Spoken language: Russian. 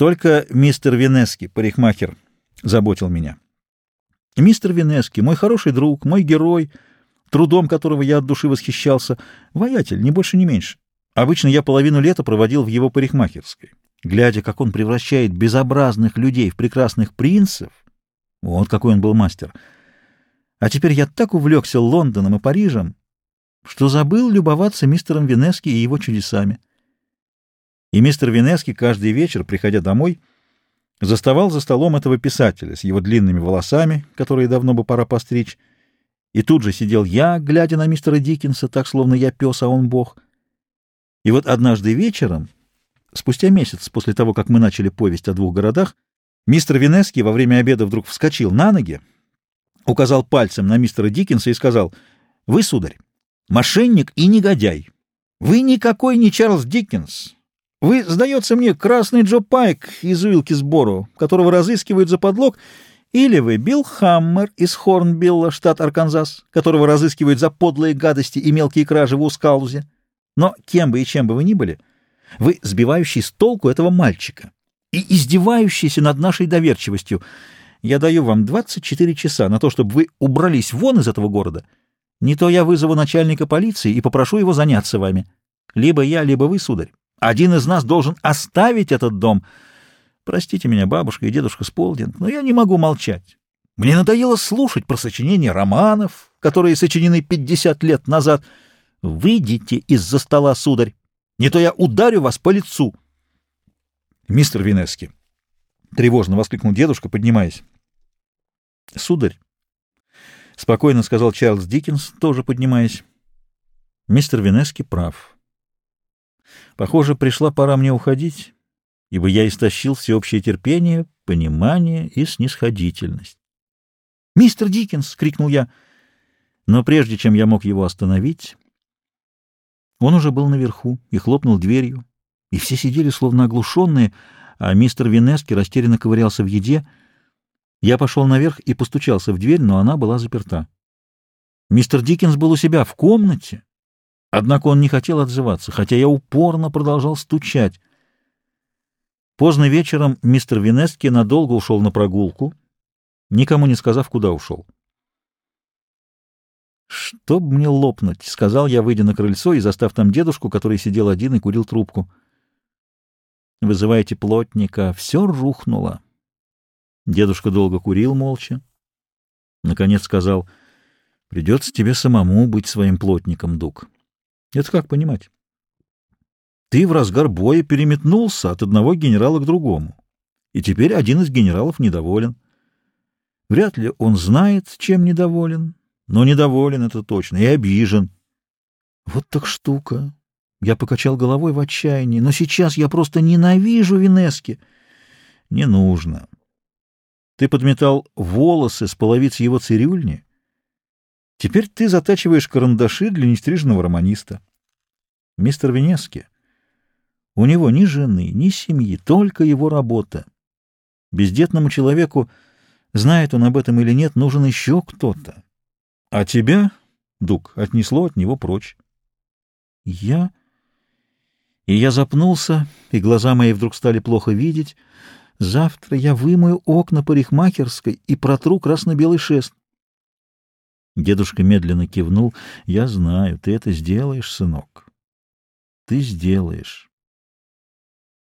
Только мистер Венески, парикмахер, заботил меня. Мистер Венески, мой хороший друг, мой герой, трудом которого я от души восхищался, воятель, ни больше, ни меньше. Обычно я половину лета проводил в его парикмахерской. Глядя, как он превращает безобразных людей в прекрасных принцев, вот какой он был мастер. А теперь я так увлекся Лондоном и Парижем, что забыл любоваться мистером Венески и его чудесами. И мистер Венески каждый вечер, приходя домой, заставал за столом этого писателя с его длинными волосами, которые давно бы пора постричь, и тут же сидел я, глядя на мистера Диккенса, так, словно я пес, а он бог. И вот однажды вечером, спустя месяц после того, как мы начали повесть о двух городах, мистер Венески во время обеда вдруг вскочил на ноги, указал пальцем на мистера Диккенса и сказал, «Вы, сударь, мошенник и негодяй. Вы никакой не Чарльз Диккенс. Вы, сдается мне, красный Джо Пайк из Уилкисборо, которого разыскивают за подлог, или вы Билл Хаммер из Хорнбилла, штат Арканзас, которого разыскивают за подлые гадости и мелкие кражи в Ускалузе. Но кем бы и чем бы вы ни были, вы сбивающий с толку этого мальчика и издевающийся над нашей доверчивостью. Я даю вам 24 часа на то, чтобы вы убрались вон из этого города — не то я вызову начальника полиции и попрошу его заняться вами. Либо я, либо вы, сударь. Один из нас должен оставить этот дом. Простите меня, бабушка и дедушка Сполдинг, но я не могу молчать. Мне надоело слушать про сочинения романов, которые сочинены 50 лет назад. Выйдите из-за стола, сударь. Не то я ударю вас по лицу. Мистер Винески, — тревожно воскликнул дедушка, поднимаясь. — Сударь, — спокойно сказал Чарльз Диккенс, тоже поднимаясь. Мистер Венески прав. Похоже, пришла пора мне уходить, ибо я истощил всеобщее терпение, понимание и снисходительность. «Мистер Диккенс!» — крикнул я. Но прежде чем я мог его остановить, он уже был наверху и хлопнул дверью, и все сидели словно оглушенные, а мистер Венески растерянно ковырялся в еде — я пошел наверх и постучался в дверь, но она была заперта. Мистер Диккенс был у себя в комнате, однако он не хотел отзываться, хотя я упорно продолжал стучать. Поздно вечером мистер Винестки надолго ушел на прогулку, никому не сказав, куда ушел. «Чтоб мне лопнуть», — сказал я, выйдя на крыльцо и застав там дедушку, который сидел один и курил трубку. «Вызывайте плотника. Все рухнуло». Дедушка долго курил молча. Наконец сказал, «Придется тебе самому быть своим плотником, Дуг». Это как понимать? Ты в разгар боя переметнулся от одного генерала к другому, и теперь один из генералов недоволен. Вряд ли он знает, чем недоволен, но недоволен это точно, и обижен. Вот так штука. Я покачал головой в отчаянии, но сейчас я просто ненавижу Винески. Не нужно. Ты подметал волосы с половиц его цирюльни. Теперь ты затачиваешь карандаши для нестриженного романиста. Мистер Венески, у него ни жены, ни семьи, только его работа. Бездетному человеку, знает он об этом или нет, нужен еще кто-то. А тебя, Дук, отнесло от него прочь. Я... И я запнулся, и глаза мои вдруг стали плохо видеть, Завтра я вымою окна парикмахерской и протру красно-белый шест. Дедушка медленно кивнул. — Я знаю, ты это сделаешь, сынок. Ты сделаешь.